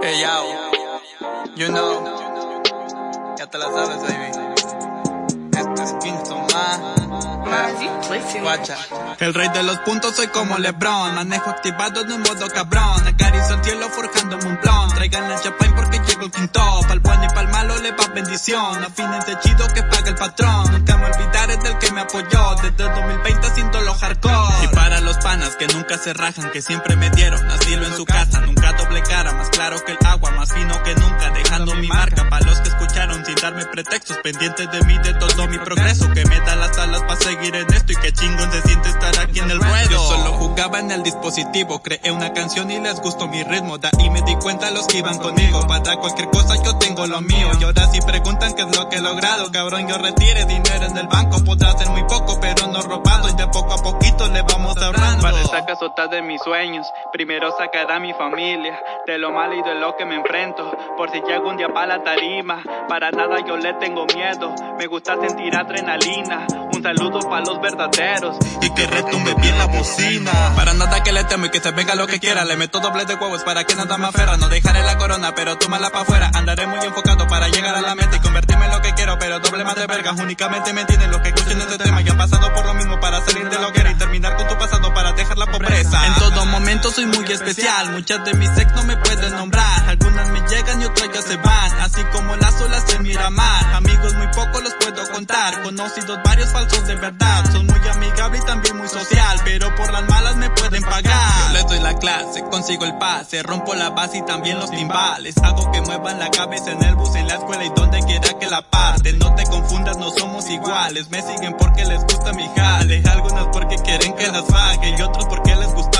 Hey yo, you know, ya te la sabes, baby. Esto es Kingston más. Guacha. El rey de los puntos soy como Lebron, manejo activado de un modo cabrón, acaricio el cielo forjándome un blon, traigan la champagne porque llego el quinto, pa'l bueno y pa'l malo le va bendición, afínense chido que paga el patrón, nunca me olvidaré del que me apoyó, desde 2020 haciendo los hardcore. Y para los panas que nunca se rajan, que siempre me dieron asilo en su casa, nunca doble cara, más pretextos, pendientes de mí, de todo mi progreso, que me da las alas para seguir en esto y que chingón se siente estar aquí en el en el dispositivo, creé una canción y les gustó mi ritmo, da y me di cuenta los que iban conmigo, para cualquier cosa yo tengo lo mío, y ahora si preguntan qué es lo que he logrado, cabrón yo retire dinero en el banco, podrá ser muy poco pero no robado. Y de poco a poquito le vamos ahorrando. Para esta casota de mis sueños, primero sacará mi familia, de lo malo y de lo que me enfrento, por si llego un día para la tarima, para nada yo le tengo miedo, me gusta sentir adrenalina, un saludo para los verdaderos. Y que retumbe bien la bocina. Le temo y que se venga lo que quiera. Le meto doble de huevos para que nada me aferra. No dejaré la corona, pero tómala para afuera. Andaré muy enfocado para llegar a la meta y convertirme en lo que quiero, pero doble más de vergas. Únicamente me entienden los que escuchen este tema. Y han pasado por lo mismo para salir de lo que era y terminar con tu pasado para dejar la pobreza. En todo momento soy muy especial. Muchas de mis ex no me pueden nombrar. Contar. Conocidos varios falsos de verdad. Son muy amigable y también muy social. Pero por las malas me pueden pagar. Yo les doy la clase, consigo el pase. Rompo la base y también los timbales. Hago que muevan la cabeza en el bus, en la escuela y donde quiera que la parte. No te confundas, no somos iguales. Me siguen porque les gusta mi jale. Algunas porque quieren que las fague. Y otros porque les gusta.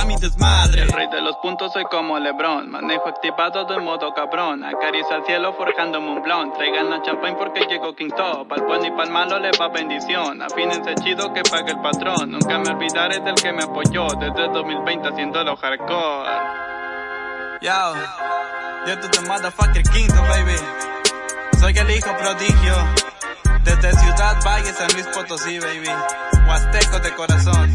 Rey de los puntos soy como Lebron. Manejo activado de modo cabrón. Acaricio al cielo forjándome un blon. Traigan la champagne porque llego King Top. Al bueno y pa'l malo le va bendición. Afínense chido que pague el patrón. Nunca me olvidaré del que me apoyó. Desde 2020 haciendo lo hardcore. Yo, yo to the motherfucker kingdom, baby. Soy el hijo prodigio. Desde Ciudad Valle, San Luis Potosí, baby. Huasteco de corazón.